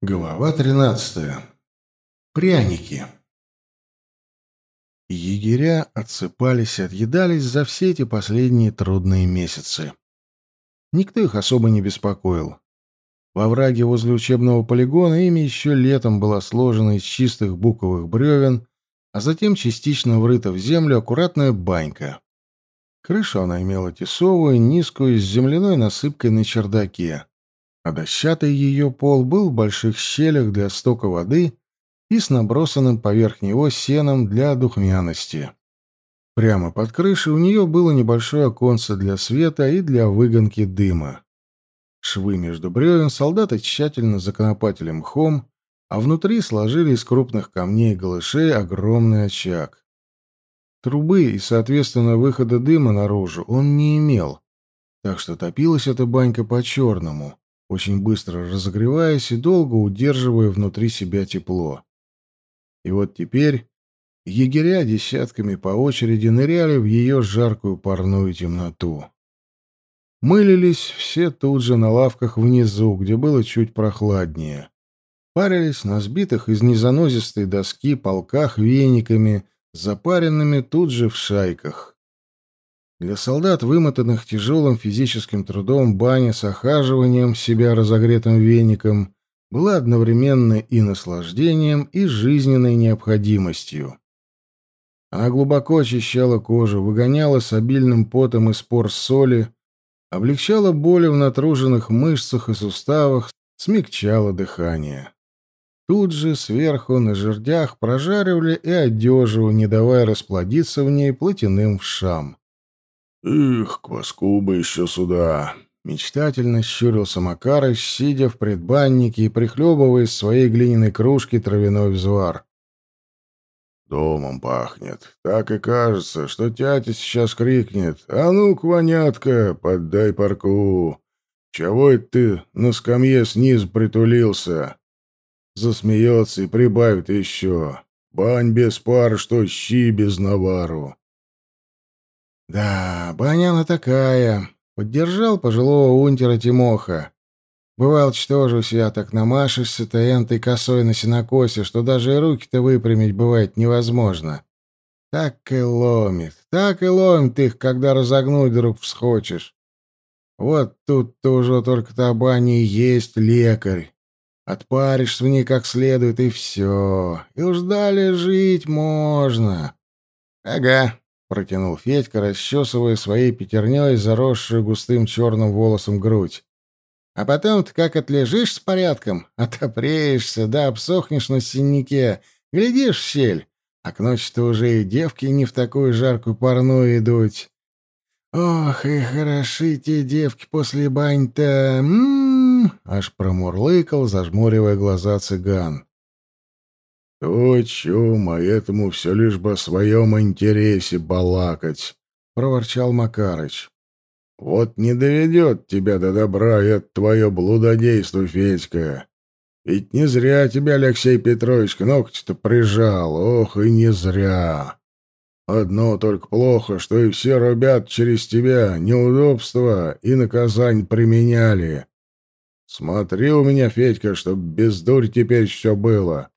Глава 13. Пряники. Егеря отсыпались и отъедались за все эти последние трудные месяцы. Никто их особо не беспокоил. Во враге возле учебного полигона ими еще летом была сложена из чистых буковых бревен, а затем частично врыта в землю аккуратная банька. Крышу она имела тесовую, низкую, с земляной насыпкой на чердаке а дощатый ее пол был в больших щелях для стока воды и с набросанным поверх него сеном для духмяности. Прямо под крышей у нее было небольшое оконце для света и для выгонки дыма. Швы между бревен солдаты тщательно законопатили мхом, а внутри сложили из крупных камней и голышей огромный очаг. Трубы и, соответственно, выхода дыма наружу он не имел, так что топилась эта банька по-черному, очень быстро разогреваясь и долго удерживая внутри себя тепло. И вот теперь егеря десятками по очереди ныряли в ее жаркую парную темноту. Мылились все тут же на лавках внизу, где было чуть прохладнее. Парились на сбитых из незанозистой доски полках вениками, запаренными тут же в шайках. Для солдат, вымотанных тяжелым физическим трудом, баня с охаживанием себя разогретым веником была одновременно и наслаждением, и жизненной необходимостью. Она глубоко очищала кожу, выгоняла с обильным потом и спор соли, облегчала боли в натруженных мышцах и суставах, смягчала дыхание. Тут же сверху на жердях прожаривали и одежу, не давая расплодиться в ней платяным вшам. «Эх, кваску бы еще сюда!» Мечтательно щурился Макарыч, сидя в предбаннике и прихлебывая из своей глиняной кружки травяной взвар. «Домом пахнет. Так и кажется, что тятя сейчас крикнет. А ну, кванятка, поддай парку! Чего это ты на скамье снизу притулился?» Засмеется и прибавит еще. «Бань без пар, что щи без навару!» Да, баня она такая. Поддержал пожилого унтера Тимоха. Бывало, что же у себя так намашешься-то энтой косой на сенокосе, что даже и руки-то выпрямить бывает невозможно. Так и ломит, так и ломит их, когда разогнуть вдруг всхочешь. Вот тут-то уже только та баня и есть лекарь. Отпаришься в ней как следует, и все. И уж далее жить можно. Ага, — протянул Федька, расчесывая своей пятерней заросшую густым черным волосом грудь. «А потом ты как отлежишь с порядком, отопреешься, да обсохнешь на синяке, глядишь в щель, а к ночи-то уже и девки не в такую жаркую парную идут. Ох, и хороши те девки после бань-то, м-м-м!» аж промурлыкал, зажмуривая глаза цыган. «То чум, а этому все лишь бы о своем интересе балакать», — проворчал Макарыч. «Вот не доведет тебя до добра это твое блудодейство, Федька. Ведь не зря тебя Алексей Петрович к ногти-то прижал, ох, и не зря. Одно только плохо, что и все ребят через тебя неудобства и наказань применяли. Смотри у меня, Федька, чтоб без дурь теперь все было».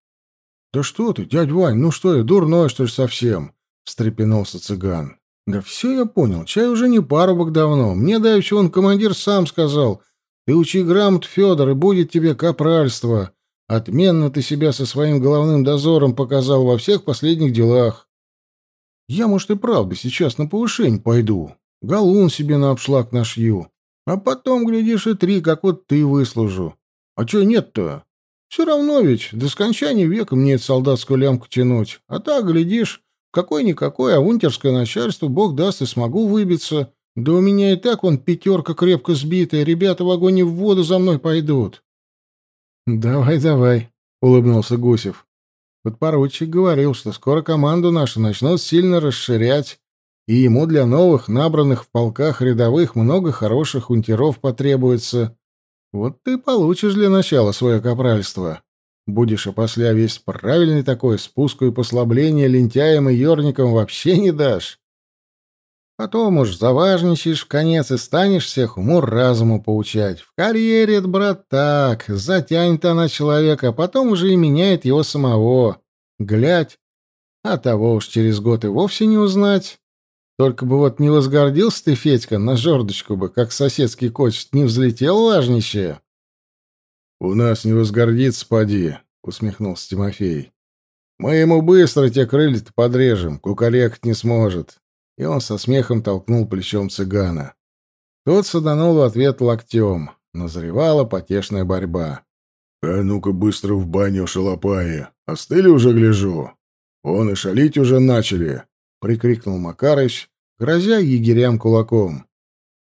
«Да что ты, дядь Вань, ну что я, дурной, что ли, совсем?» — встрепенулся цыган. «Да все я понял, чай уже не парубок давно. Мне давеча он командир сам сказал. Ты учи грамот, Федор, и будет тебе капральство. Отменно ты себя со своим головным дозором показал во всех последних делах. Я, может, и правда сейчас на повышение пойду. Галун себе на обшлаг нашью. А потом, глядишь, и три, как вот ты выслужу. А чё нет-то? Все равно ведь до скончания века мне эту солдатскую лямку тянуть. А так, глядишь, какой-никакой, а унтерское начальство, бог даст, и смогу выбиться. Да у меня и так вон пятерка крепко сбитая, ребята в огонь и в воду за мной пойдут. — Давай, давай, — улыбнулся Гусев. Подпоручик говорил, что скоро команду нашу начнут сильно расширять, и ему для новых, набранных в полках рядовых, много хороших унтеров потребуется. Вот ты получишь для начала свое капральство. Будешь опосля весь правильный такой, спуску и послабление лентяям и ерникам вообще не дашь. Потом уж заважничаешь в конец и станешь всех уму-разуму поучать. В карьере, брат, так. Затянет она человека, а потом уже и меняет его самого. Глядь. А того уж через год и вовсе не узнать. Только бы вот не возгордился ты, Федька, на жердочку бы, как соседский кочет, не взлетел важничая. — У нас не возгордится, поди, — усмехнулся Тимофей. — Мы ему быстро те крылья-то подрежем, кукарекать не сможет и он со смехом толкнул плечом цыгана. Тот саданул в ответ локтем. Назревала потешная борьба. «А ну-ка быстро в баню, шалопаи! Остыли уже, гляжу! Он и шалить уже начали!» — прикрикнул Макарыч, грозя егерям кулаком.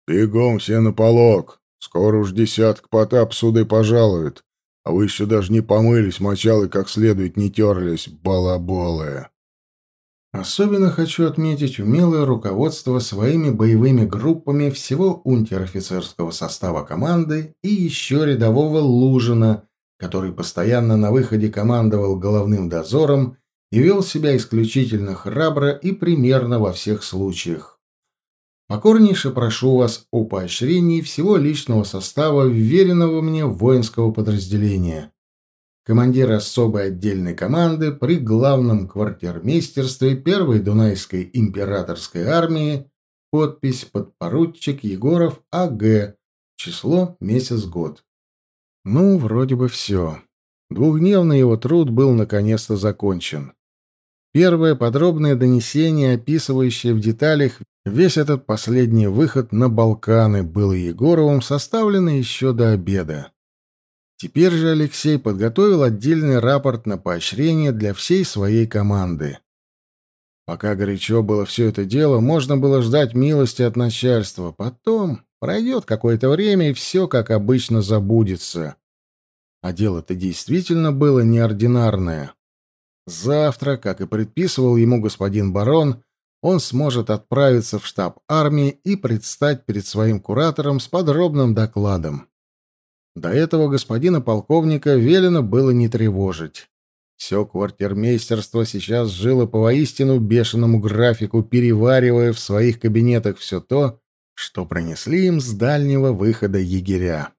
«Бегом все на полок! Скоро уж десяток потап суды пожалуют, а вы еще даже не помылись, мочалы как следует не терлись, балаболы!» Особенно хочу отметить умелое руководство своими боевыми группами всего унтер-офицерского состава команды и еще рядового Лужина, который постоянно на выходе командовал головным дозором и вел себя исключительно храбро и примерно во всех случаях. Покорнейше прошу вас о поощрении всего личного состава вверенного мне воинского подразделения командир особой отдельной команды при главном квартирмейстерстве первой Дунайской императорской армии, подпись подпоручик Егоров А.Г., число, месяц, год. Ну, вроде бы все. Двухдневный его труд был наконец-то закончен. Первое подробное донесение, описывающее в деталях весь этот последний выход на Балканы, было Егоровым составлено еще до обеда. Теперь же Алексей подготовил отдельный рапорт на поощрение для всей своей команды. Пока горячо было все это дело, можно было ждать милости от начальства. Потом пройдет какое-то время, и все, как обычно, забудется. А дело-то действительно было неординарное. Завтра, как и предписывал ему господин барон, он сможет отправиться в штаб армии и предстать перед своим куратором с подробным докладом. До этого господина полковника велено было не тревожить. Все квартирмейстерство сейчас жило по воистину бешеному графику, переваривая в своих кабинетах все то, что принесли им с дальнего выхода егеря.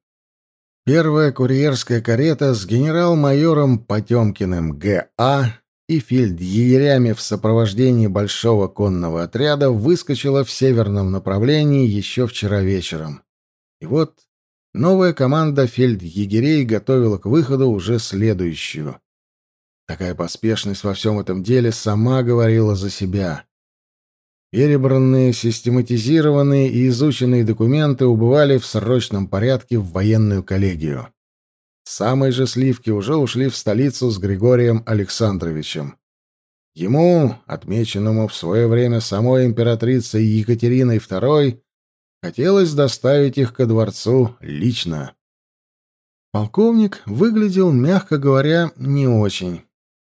Первая курьерская карета с генерал-майором Потемкиным Г.А. и фельдъегерями в сопровождении большого конного отряда выскочила в северном направлении еще вчера вечером. И вот Новая команда фельдъегерей готовила к выходу уже следующую. Такая поспешность во всем этом деле сама говорила за себя. Перебранные, систематизированные и изученные документы убывали в срочном порядке в военную коллегию. Самые же сливки уже ушли в столицу с Григорием Александровичем. Ему, отмеченному в свое время самой императрицей Екатериной II, Хотелось доставить их ко дворцу лично. Полковник выглядел, мягко говоря, не очень.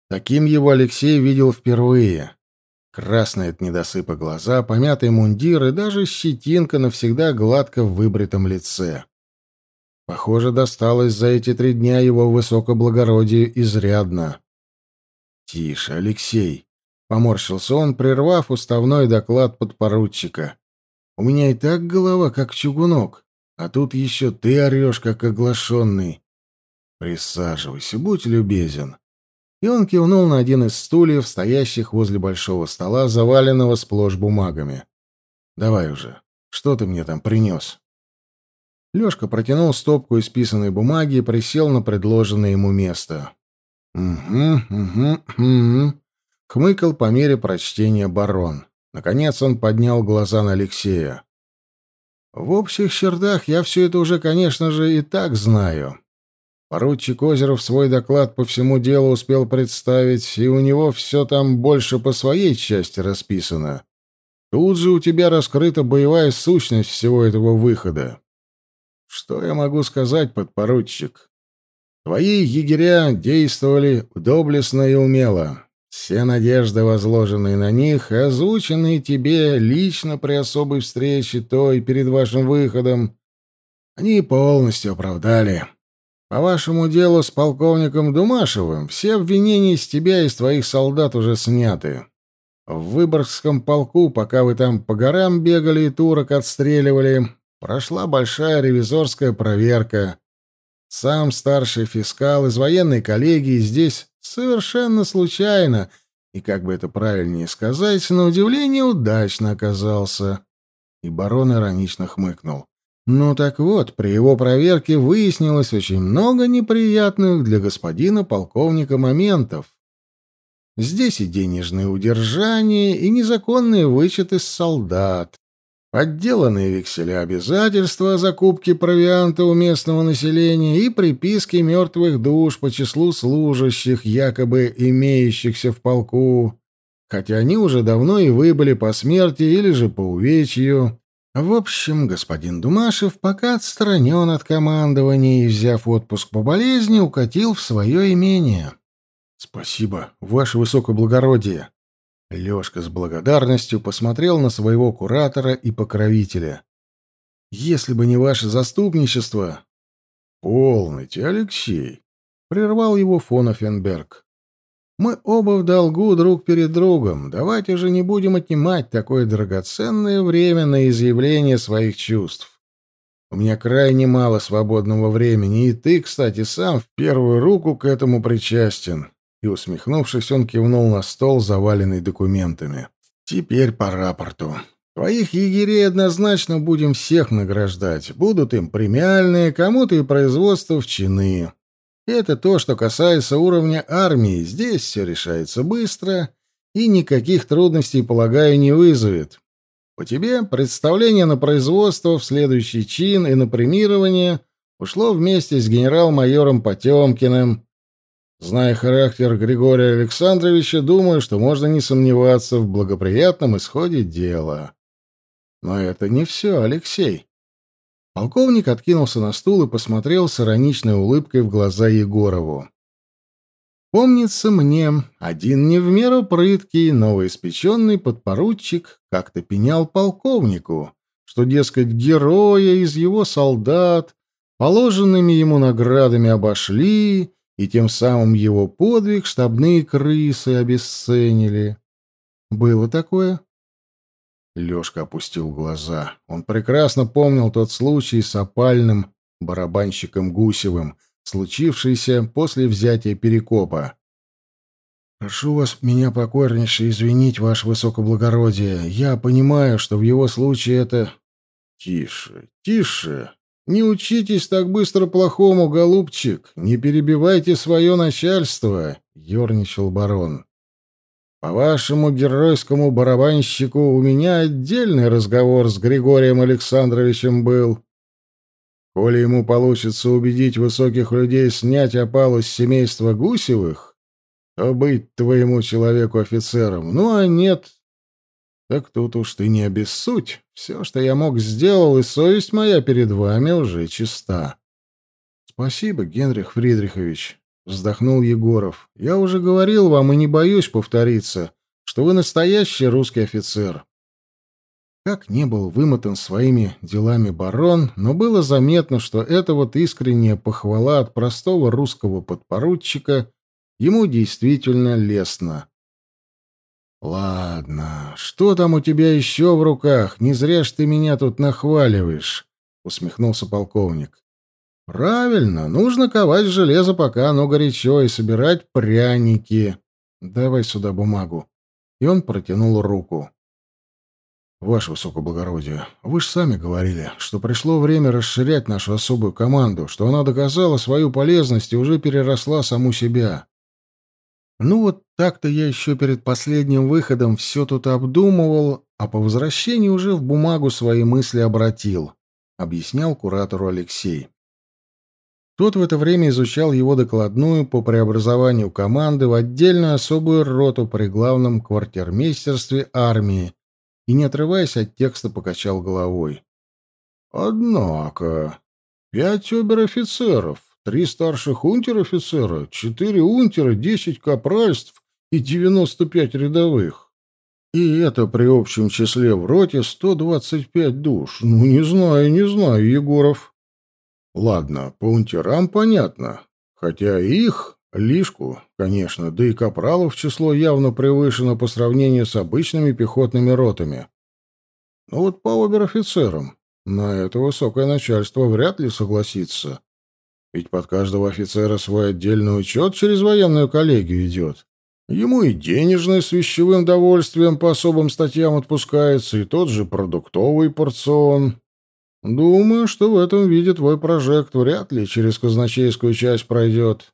Таким его Алексей видел впервые. Красные от недосыпа глаза, помятый мундир и даже щетинка навсегда гладко в выбритом лице. Похоже, досталось за эти три дня его высокоблагородию изрядно. «Тише, Алексей!» — поморщился он, прервав уставной доклад подпоручика. У меня и так голова, как чугунок, а тут еще ты орешь, как оглашенный. Присаживайся, будь любезен. И он кивнул на один из стульев, стоящих возле большого стола, заваленного сплошь бумагами. Давай уже, что ты мне там принес? Лёшка протянул стопку исписанной бумаги и присел на предложенное ему место. «Угу, угу, угу», — хмыкал по мере прочтения барон. Наконец он поднял глаза на Алексея. «В общих чертах я все это уже, конечно же, и так знаю. Поручик Озеров свой доклад по всему делу успел представить, и у него все там больше по своей части расписано. Тут же у тебя раскрыта боевая сущность всего этого выхода. Что я могу сказать, подпоручик? Твои егеря действовали доблестно и умело. Все надежды, возложенные на них, озвученные тебе лично при особой встрече той перед вашим выходом, они полностью оправдали. По вашему делу с полковником Думашевым все обвинения с тебя и с твоих солдат уже сняты. В Выборгском полку, пока вы там по горам бегали и турок отстреливали, прошла большая ревизорская проверка. Сам старший фискал из военной коллегии здесь совершенно случайно, и, как бы это правильнее сказать, на удивление удачно оказался. И барон иронично хмыкнул. Ну так вот, при его проверке выяснилось очень много неприятных для господина полковника моментов. Здесь и денежные удержания, и незаконные вычеты с солдат, подделанные векселя обязательства о закупке провианта у местного населения и приписки мертвых душ по числу служащих, якобы имеющихся в полку, хотя они уже давно и выбыли по смерти или же по увечью. В общем, господин Думашев пока отстранен от командования и, взяв отпуск по болезни, укатил в свое имение. «Спасибо, ваше высокоблагородие!» Лёшка с благодарностью посмотрел на своего куратора и покровителя. «Если бы не ваше заступничество...» «Полноте, Алексей!» — прервал его фон Оффенберг. «Мы оба в долгу друг перед другом. Давайте же не будем отнимать такое драгоценное время на изъявление своих чувств. У меня крайне мало свободного времени, и ты, кстати, сам в первую руку к этому причастен и, усмехнувшись, он кивнул на стол, заваленный документами. «Теперь по рапорту. Твоих егерей однозначно будем всех награждать. Будут им премиальные, кому-то и производство в чины. Это то, что касается уровня армии. Здесь все решается быстро и никаких трудностей, полагаю, не вызовет. По тебе представление на производство в следующий чин и на премирование ушло вместе с генерал-майором Потемкиным, Зная характер Григория Александровича, думаю, что можно не сомневаться в благоприятном исходе дела. Но это не все, Алексей. Полковник откинулся на стул и посмотрел с ироничной улыбкой в глаза Егорову. Помнится мне, один не в меру прыткий, новоиспеченный подпоручик как-то пенял полковнику, что, дескать, героя из его солдат положенными ему наградами обошли и тем самым его подвиг штабные крысы обесценили. Было такое? Лёшка опустил глаза. Он прекрасно помнил тот случай с опальным барабанщиком Гусевым, случившийся после взятия Перекопа. «Прошу вас меня покорнейше извинить, ваше высокоблагородие. Я понимаю, что в его случае это...» «Тише, тише!» Не учитесь так быстро плохому, голубчик. Не перебивайте свое начальство, ерничал барон. По вашему геройскому барабанщику у меня отдельный разговор с Григорием Александровичем был. Коли ему получится убедить высоких людей снять опалу с семейства Гусевых, то быть твоему человеку офицером. Ну а нет, так тут уж ты не обессудь. Все, что я мог, сделал, и совесть моя перед вами уже чиста. — Спасибо, Генрих Фридрихович, — вздохнул Егоров. — Я уже говорил вам и не боюсь повториться, что вы настоящий русский офицер. Как не был вымотан своими делами барон, но было заметно, что эта вот искренняя похвала от простого русского подпоручика ему действительно лестна. «Ладно, что там у тебя еще в руках? Не зря ж ты меня тут нахваливаешь», — усмехнулся полковник. «Правильно, нужно ковать железо, пока оно горячо, и собирать пряники. Давай сюда бумагу». И он протянул руку. «Ваше высокоблагородие, вы ж сами говорили, что пришло время расширять нашу особую команду, что она доказала свою полезность и уже переросла саму себя. Ну вот так-то я еще перед последним выходом все тут обдумывал, а по возвращении уже в бумагу свои мысли обратил, объяснял куратору Алексей. Тот в это время изучал его докладную по преобразованию команды в отдельную особую роту при главном квартирмейстерстве армии и, не отрываясь от текста, покачал головой. «Однако, пять обер-офицеров, Три старших унтер-офицера, четыре унтера, десять капральств и девяносто пять рядовых. И это при общем числе в роте сто двадцать пять душ. Ну, не знаю, не знаю, Егоров. Ладно, по унтерам понятно. Хотя их, Лишку, конечно, да и капралов число явно превышено по сравнению с обычными пехотными ротами. Но вот по обер-офицерам на это высокое начальство вряд ли согласится. Ведь под каждого офицера свой отдельный учет через военную коллегию идет. Ему и денежное с вещевым довольствием по особым статьям отпускается, и тот же продуктовый порцион. Думаю, что в этом виде твой прожект вряд ли через казначейскую часть пройдет.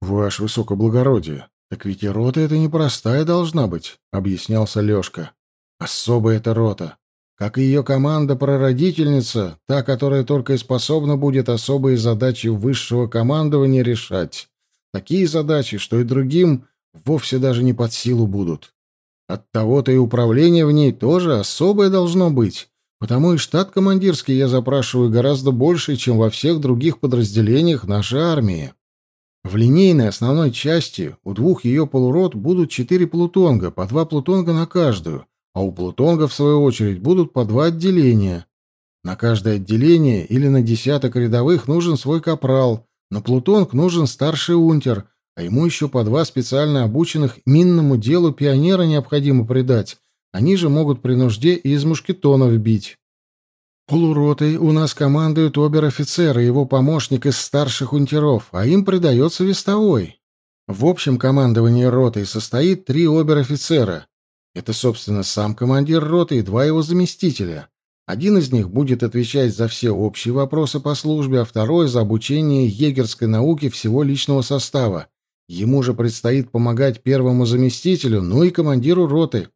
Ваше высокоблагородие, так ведь и рота это непростая должна быть, объяснялся Лёшка. Особая эта рота. Как и ее команда-прародительница, та, которая только и способна будет особые задачи высшего командования решать. Такие задачи, что и другим вовсе даже не под силу будут. От того-то и управление в ней тоже особое должно быть, потому и штат командирский я запрашиваю гораздо больше, чем во всех других подразделениях нашей армии. В линейной основной части у двух ее полурот будут четыре плутонга, по два плутонга на каждую, а у плутонга, в свою очередь, будут по два отделения. На каждое отделение или на десяток рядовых нужен свой капрал, на плутонг нужен старший унтер, а ему еще по два специально обученных минному делу пионера необходимо придать. Они же могут при нужде и из мушкетонов бить. Полуротой у нас командует обер-офицер и его помощник из старших унтеров, а им придается вестовой. В общем командовании ротой состоит три обер-офицера. Это, собственно, сам командир роты и два его заместителя. Один из них будет отвечать за все общие вопросы по службе, а второй — за обучение егерской науки всего личного состава. Ему же предстоит помогать первому заместителю, ну и командиру роты.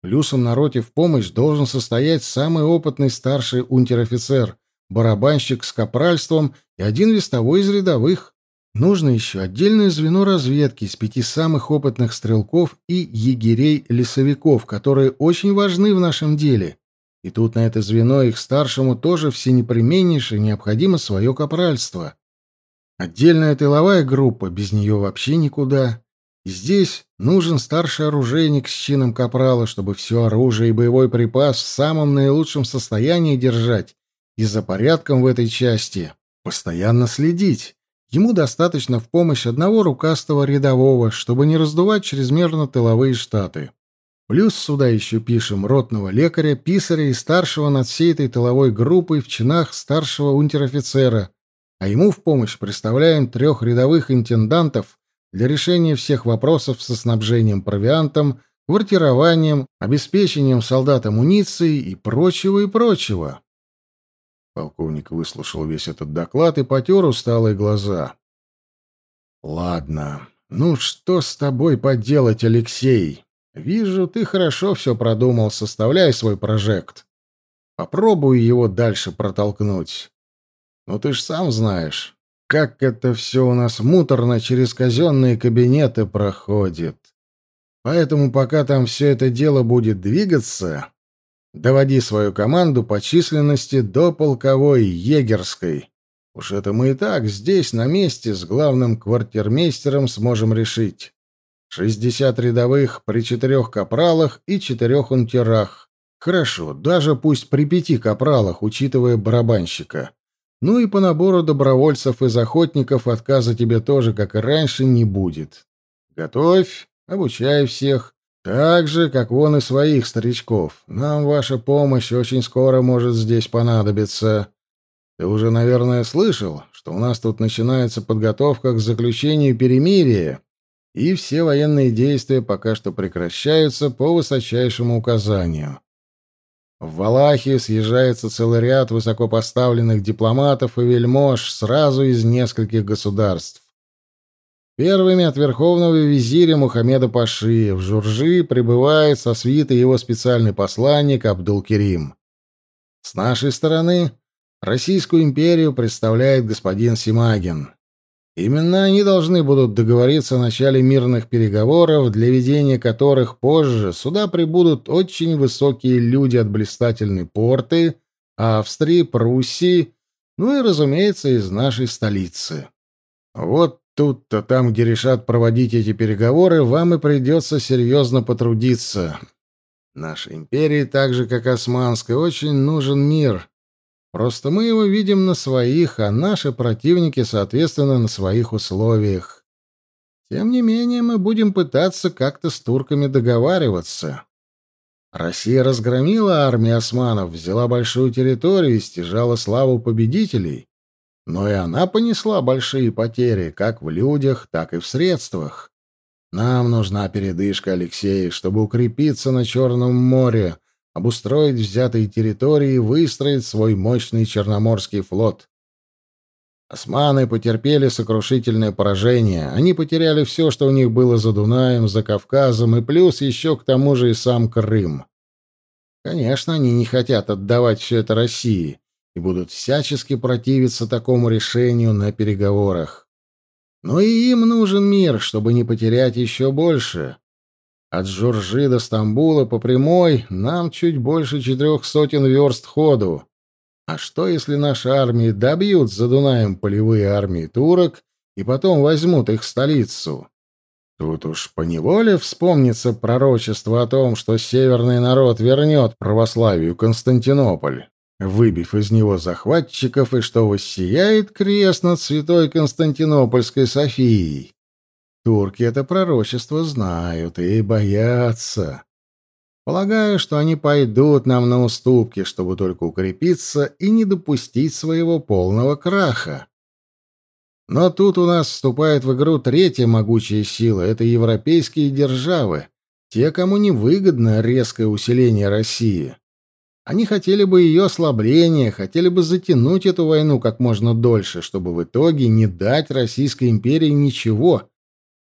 Плюсом на роте в помощь должен состоять самый опытный старший унтер-офицер, барабанщик с капральством и один вестовой из рядовых. Нужно еще отдельное звено разведки из пяти самых опытных стрелков и егерей-лесовиков, которые очень важны в нашем деле. И тут на это звено их старшему тоже всенепременнейше необходимо свое капральство. Отдельная тыловая группа, без нее вообще никуда. Здесь нужен старший оружейник с чином капрала, чтобы все оружие и боевой припас в самом наилучшем состоянии держать и за порядком в этой части постоянно следить. Ему достаточно в помощь одного рукастого рядового, чтобы не раздувать чрезмерно тыловые штаты. Плюс сюда еще пишем ротного лекаря, писаря и старшего над всей этой тыловой группой в чинах старшего унтер-офицера, а ему в помощь представляем трех рядовых интендантов для решения всех вопросов со снабжением провиантом, квартированием, обеспечением солдат амуницией и прочего и прочего. Полковник выслушал весь этот доклад и потер усталые глаза. «Ладно, ну что с тобой поделать, Алексей? Вижу, ты хорошо все продумал, составляй свой прожект. Попробую его дальше протолкнуть. Ну ты ж сам знаешь, как это все у нас муторно через казенные кабинеты проходит. Поэтому пока там все это дело будет двигаться, доводи свою команду по численности до полковой егерской. Уж это мы и так здесь, на месте, с главным квартирмейстером сможем решить. Шестьдесят рядовых при четырех капралах и четырех унтерах. Хорошо, даже пусть при пяти капралах, учитывая барабанщика. Ну и по набору добровольцев из охотников отказа тебе тоже, как и раньше, не будет. Готовь, обучай всех, так же, как вон и своих старичков. Нам ваша помощь очень скоро может здесь понадобиться. Ты уже, наверное, слышал, что у нас тут начинается подготовка к заключению перемирия, и все военные действия пока что прекращаются по высочайшему указанию. В Валахию съезжается целый ряд высокопоставленных дипломатов и вельмож сразу из нескольких государств. Первыми от верховного визиря Мухаммеда Паши в Журжи прибывает со свитой его специальный посланник Абдул-Керим. С нашей стороны Российскую империю представляет господин Симагин. Именно они должны будут договориться о начале мирных переговоров, для ведения которых позже сюда прибудут очень высокие люди от блистательной порты, Австрии, Пруссии, ну и, разумеется, из нашей столицы. Вот тут-то, там, где решат проводить эти переговоры, вам и придется серьезно потрудиться. Нашей империи, так же как османской, очень нужен мир, Просто мы его видим на своих, а наши противники, соответственно, на своих условиях. Тем не менее, мы будем пытаться как-то с турками договариваться. Россия разгромила армию османов, взяла большую территорию и стяжала славу победителей. Но и она понесла большие потери как в людях, так и в средствах. Нам нужна передышка, Алексей, чтобы укрепиться на Черном море, обустроить взятые территории и выстроить свой мощный Черноморский флот. Османы потерпели сокрушительное поражение. Они потеряли все, что у них было за Дунаем, за Кавказом, и плюс еще к тому же и сам Крым. Конечно, они не хотят отдавать все это России и будут всячески противиться такому решению на переговорах. Но и им нужен мир, чтобы не потерять еще больше. От Журжи до Стамбула по прямой нам чуть больше четырех сотен верст ходу. А что, если наши армии добьют за Дунаем полевые армии турок и потом возьмут их столицу? Тут уж поневоле вспомнится пророчество о том, что северный народ вернет православию Константинополь, выбив из него захватчиков, и что воссияет крест над святой Константинопольской Софией. Турки это пророчество знают и боятся. Полагаю, что они пойдут нам на уступки, чтобы только укрепиться и не допустить своего полного краха. Но тут у нас вступает в игру третья могучая сила — это европейские державы, те, кому невыгодно резкое усиление России. Они хотели бы ее ослабления, хотели бы затянуть эту войну как можно дольше, чтобы в итоге не дать Российской империи ничего,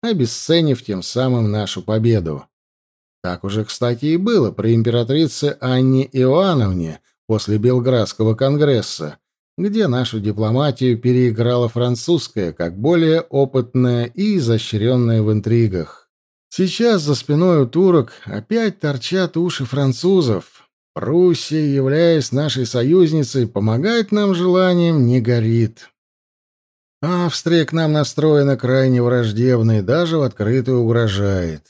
обесценив тем самым нашу победу. Так уже, кстати, и было при императрице Анне Иоанновне после Белградского конгресса, где нашу дипломатию переиграла французская, как более опытная и изощренная в интригах. Сейчас за спиной у турок опять торчат уши французов. Пруссия, являясь нашей союзницей, помогать нам желанием не горит. Австрия к нам настроена крайне враждебно и даже в открытую угрожает.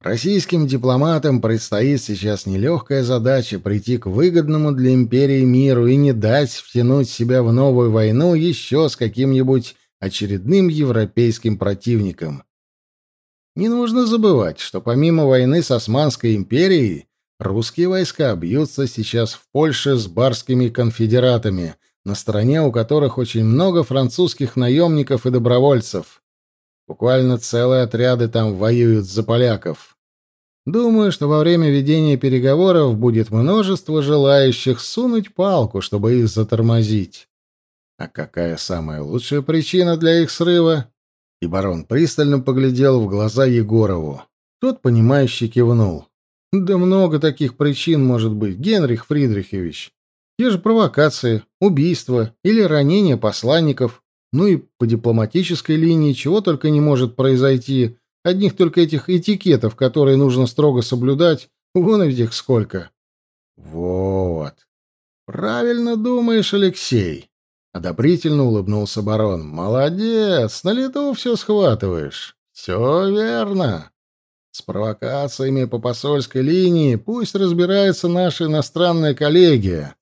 Российским дипломатам предстоит сейчас нелегкая задача прийти к выгодному для империи миру и не дать втянуть себя в новую войну еще с каким-нибудь очередным европейским противником. Не нужно забывать, что помимо войны с Османской империей, русские войска бьются сейчас в Польше с барскими конфедератами, на стороне у которых очень много французских наемников и добровольцев. Буквально целые отряды там воюют за поляков. Думаю, что во время ведения переговоров будет множество желающих сунуть палку, чтобы их затормозить. А какая самая лучшая причина для их срыва? И барон пристально поглядел в глаза Егорову. Тот, понимающе кивнул. Да много таких причин может быть, Генрих Фридрихович. Те же провокации, убийства или ранения посланников. Ну и по дипломатической линии чего только не может произойти, Одних только этих этикетов, которые нужно строго соблюдать, вон ведь их сколько. Вот. Правильно думаешь, Алексей. Одобрительно улыбнулся барон. Молодец, на лету все схватываешь. Все верно. С провокациями по посольской линии пусть разбирается наша иностранная коллегия.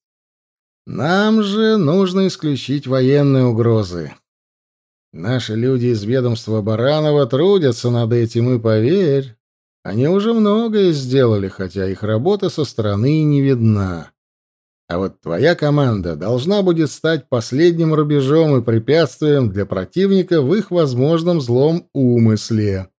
Нам же нужно исключить военные угрозы. Наши люди из ведомства Баранова трудятся над этим, и поверь, они уже многое сделали, хотя их работа со стороны не видна. А вот твоя команда должна будет стать последним рубежом и препятствием для противника в их возможном злом умысле.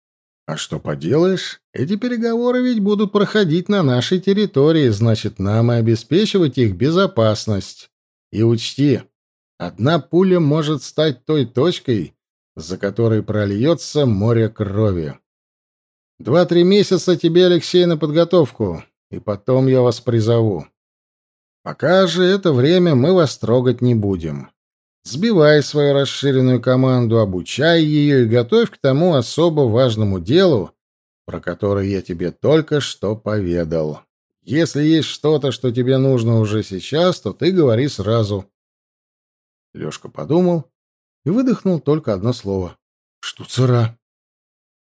А что поделаешь, эти переговоры ведь будут проходить на нашей территории, значит, нам и обеспечивать их безопасность. И учти, Одна пуля может стать той точкой, за которой прольется море крови. Два-три месяца тебе, Алексей, на подготовку, и потом я вас призову. Пока же это время мы вас трогать не будем. Сбивай свою расширенную команду, обучай ее и готовь к тому особо важному делу, про которое я тебе только что поведал. Если есть что-то, что тебе нужно уже сейчас, то ты говори сразу. Лёшка подумал и выдохнул только одно слово. «Штуцера».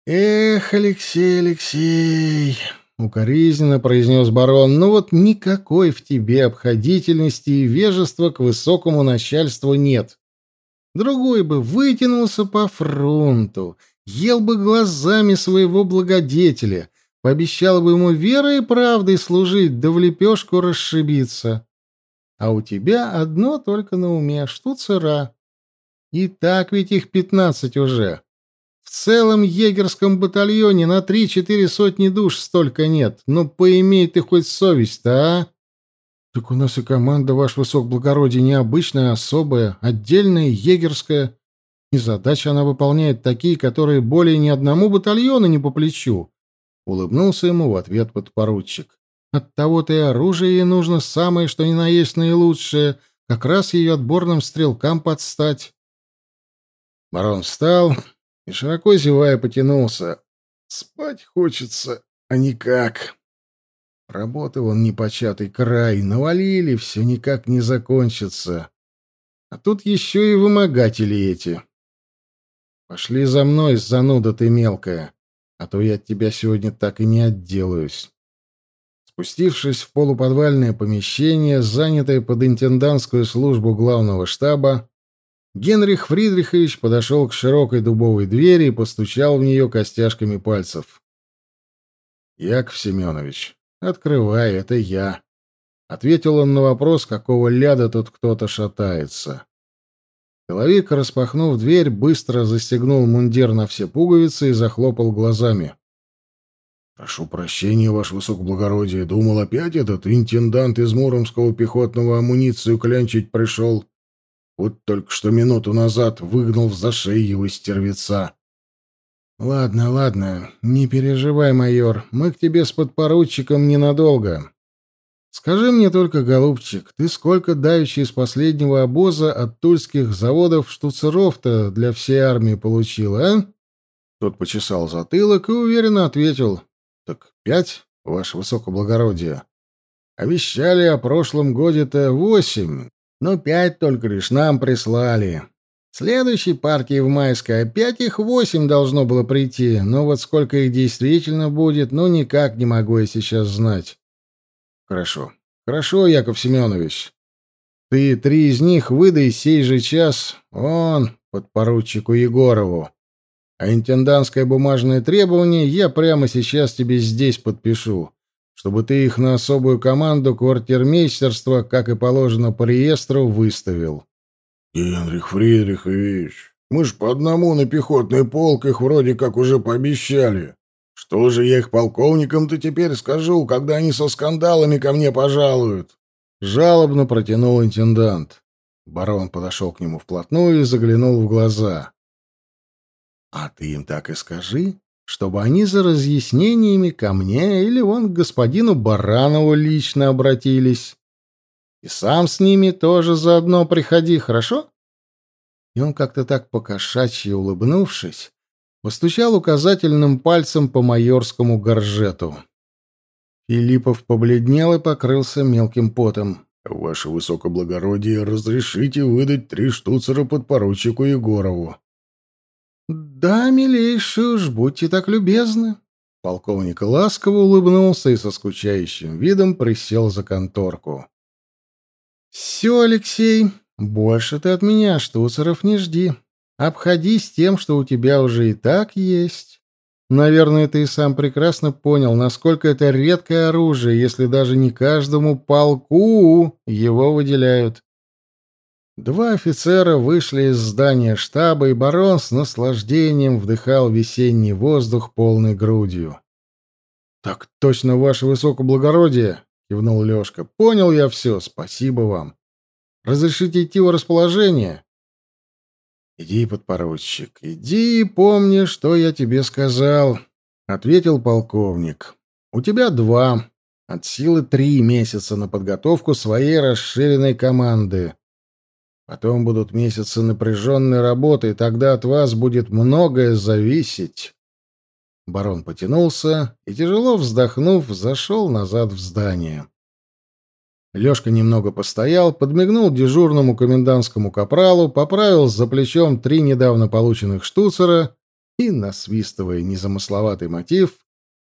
«Эх, Алексей, Алексей!» — укоризненно произнес барон. «Ну вот никакой в тебе обходительности и вежества к высокому начальству нет. Другой бы вытянулся по фронту, ел бы глазами своего благодетеля, пообещал бы ему верой и правдой служить, да в лепешку расшибиться. А у тебя одно только на уме — штуцера. И так ведь их пятнадцать уже. Целом егерском батальоне на три-четыре сотни душ столько нет. Ну, поимей ты хоть совесть-то, а? Так у нас и команда, ваш высокоблагородие, необычная, особая, отдельная, егерская. И задачи она выполняет такие, которые более ни одному батальону не по плечу. Улыбнулся ему в ответ подпоручик. Оттого-то и оружие ей нужно самое, что ни на есть наилучшее, как раз ее отборным стрелкам подстать. Барон встал и, широко зевая, потянулся. Спать хочется, а никак. Работы вон непочатый край, навалили, все никак не закончится. А тут еще и вымогатели эти. Пошли за мной, зануда ты мелкая, а то я от тебя сегодня так и не отделаюсь. Спустившись в полуподвальное помещение, занятое под интендантскую службу главного штаба, Генрих Фридрихович подошел к широкой дубовой двери и постучал в нее костяшками пальцев. «Яков Семенович, открывай, это я», — ответил он на вопрос, какого ляда тут кто-то шатается. Человек, распахнув дверь, быстро застегнул мундир на все пуговицы и захлопал глазами. «Прошу прощения, ваше высокоблагородие. Думал, опять этот интендант из Муромского пехотного амуницию клянчить пришел. Вот только что минуту назад выгнал в зашей его стервеца. Ладно, ладно, не переживай, майор, мы к тебе с подпоручиком ненадолго. Скажи мне только, голубчик, ты сколько давеча из последнего обоза от тульских заводов штуцеров-то для всей армии получил, а? Тот почесал затылок и уверенно ответил. Так пять, ваше высокоблагородие. Обещали о прошлом годе-то восемь, но пять только лишь нам прислали. Следующей партии в майской опять их восемь должно было прийти, но вот сколько их действительно будет, ну никак не могу я сейчас знать. Хорошо. Хорошо, Яков Семенович. Ты три из них выдай сей же час он, подпоручику Егорову. А интендантское бумажное требование я прямо сейчас тебе здесь подпишу чтобы ты их на особую команду квартирмейстерства, как и положено по реестру, выставил. — Генрих Фридрихович, мы ж по одному на пехотный полк их вроде как уже пообещали. Что же я их полковникам-то теперь скажу, когда они со скандалами ко мне пожалуют? Жалобно протянул интендант. Барон подошел к нему вплотную и заглянул в глаза. — А ты им так и скажи, чтобы они за разъяснениями ко мне или вон к господину Баранову лично обратились. И сам с ними тоже заодно приходи, хорошо? И он как-то так покошачьи улыбнувшись, постучал указательным пальцем по майорскому горжету. Филиппов побледнел и покрылся мелким потом. «Ваше высокоблагородие, разрешите выдать три штуцера подпоручику Егорову?» «Да, милейший уж, будьте так любезны». Полковник ласково улыбнулся и со скучающим видом присел за конторку. «Все, Алексей, больше ты от меня штуцеров не жди. Обходись тем, что у тебя уже и так есть. Наверное, ты и сам прекрасно понял, насколько это редкое оружие, если даже не каждому полку его выделяют. Два офицера вышли из здания штаба, и барон с наслаждением вдыхал весенний воздух полной грудью. — Так точно, ваше высокоблагородие! — кивнул Лешка. — Понял я все, спасибо вам. Разрешите идти в расположение? — Иди, подпоручик, иди и помни, что я тебе сказал, — ответил полковник. — У тебя два, от силы три месяца на подготовку своей расширенной команды. Потом будут месяцы напряженной работы, и тогда от вас будет многое зависеть. Барон потянулся и, тяжело вздохнув, зашел назад в здание. Лёшка немного постоял, подмигнул дежурному комендантскому капралу, поправил за плечом три недавно полученных штуцера и, насвистывая незамысловатый мотив,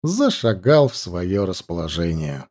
зашагал в свое расположение.